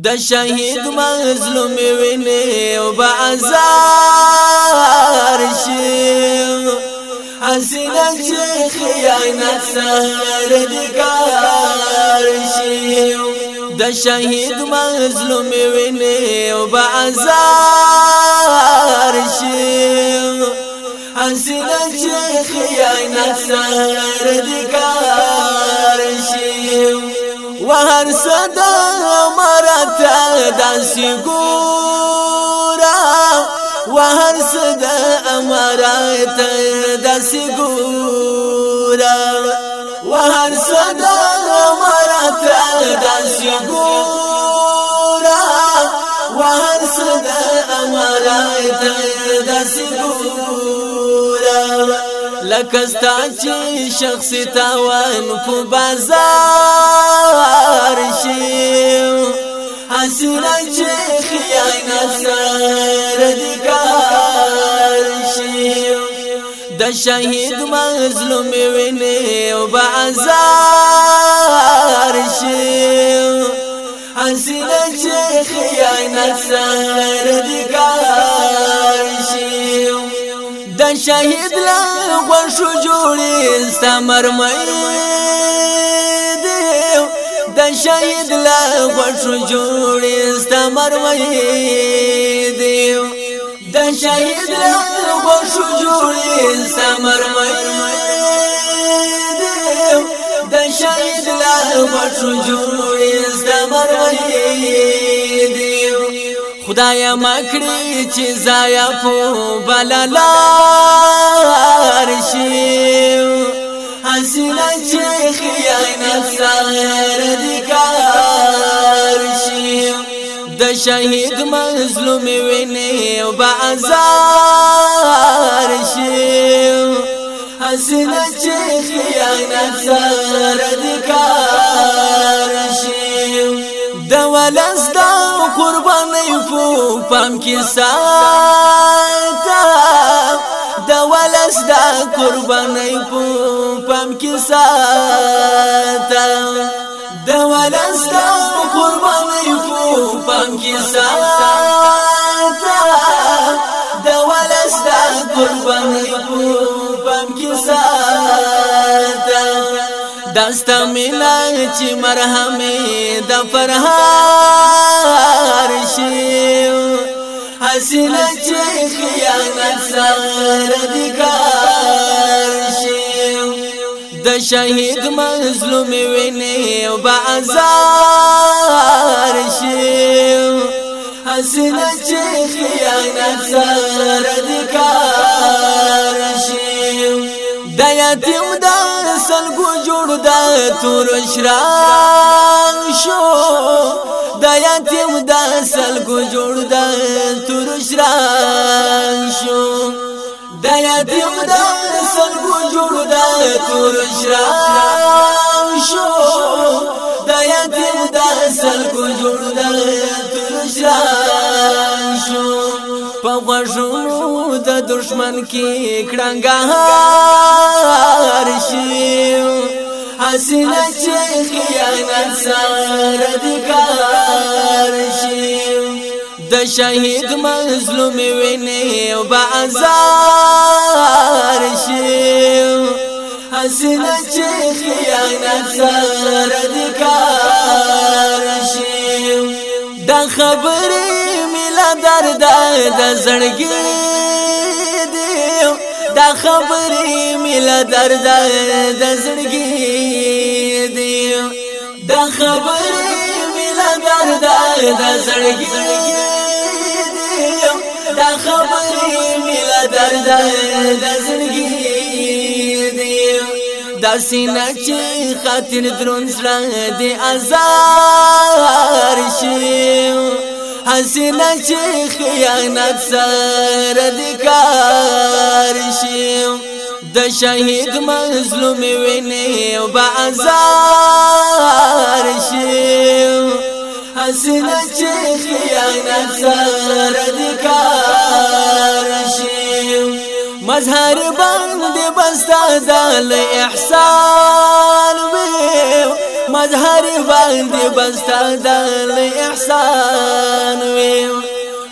د شهید مظلوم ویني او بازار شي اسنه چې خیانت سر دګار شي د شهید مظلوم ویني او بازار شي اسنه چې خیانت سر دګار شي وهر صدا ته داسې ګورا وهر صد امرات داسې ګورا وهر صد امرات داسې ګورا وهر صد امرات داسې ګورا لکه ستا چې شخصي تاوان په بازار شي آسونه چې خیانت سره دي کار شي د شهید مظلوم ویني او بازار شي آسونه چې خیانت سره دي کار شي د شهید لغون شو جوړي استمر مې د شهید لغون شو جوړي مروي دی د شهید له شو جوړي سمر مروي دی د شهید له شو جوړي سمر مروي دی خدای مکړي چې زایا په بلالا ارشي حسین چې خیانت سره شهید مظلوم ویني او بازار شي حسن چې خیانت سره د کار شي د ولست قرباني فو پام کې ساته د ولست قرباني فو پام کې ساته انکسار د ولست قرباني په انکسار دستا ملا چې مرهمه د فرهار شي حسین چې خیانت سره د کار شي د شهید مظلوم ویني او بازار شي حسنا چې خیانت سره د کار شي د یتیم د سلګو جوړ د تور شران شو د یتیم د سلګو جوړ د تور شران شو د یتیم د سلګو جوړ د تور شران شو د یتیم د په غوږونو د دشمن کې کړنګار شي حسینه چې خیانت سره دې کار شي د شهید مظلوم ویني او بازار شي حسینه چې خیانت سره دې کار شي دا خبره میلا درده د زړګي دی دا خبرې مل درد د زړګي دی دا خبرې مل درد د زړګي دی دا خبرې مل درد د زړګي دا سینا چې خاطر درون زړه دی ازار شي حسینه چې خیانت سره د کار شي د شهید مظلوم ویني او با ازار شي حسینه چې خیانت سره د کار شي مظهر باندې استاد الاحسان ويو مظهر باندي بستاد الاحسان ويو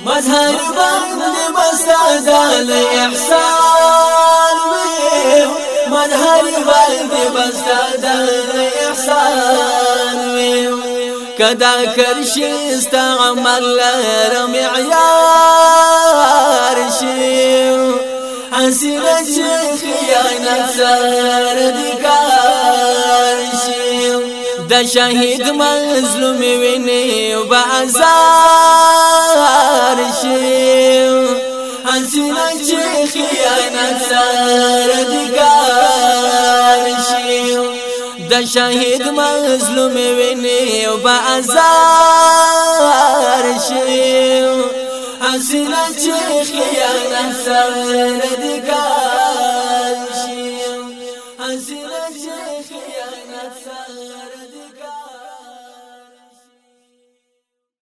مظهر باندي بستاد الاحسان ويو مظهر باندي بستاد الاحسان ويو كدا كرشي استعمل لرمي لرم حسینه چې خیانت سره دی کارشي د شهید مظلوم ویني او بازار شي حسینه چې خیانت سره دی کارشي د شهید مظلوم ویني او بازار شي حسینه چې خیانت سره دی